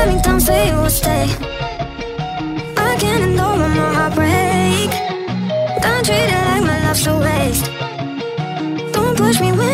Birmingham, say you will stay. Again one more heartbreak. Don't treat it like my love's a waste. Don't push me when